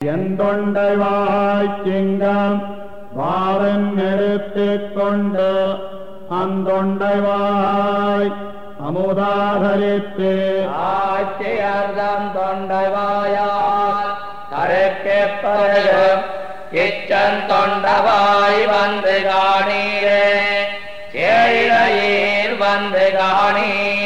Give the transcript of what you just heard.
என் தொண்டை வாய்க்கிங்கம் வாரன் நிறுத்திக் கொண்டு அந்தொண்டை வாய் அமுதாகரித்து ஆட்சியர்தம் தொண்டை வாயால் தரைக்கு பிறகு இச்சன் தொண்டவாய் வந்து காணீரே சேழையீர் வந்து காணீர்.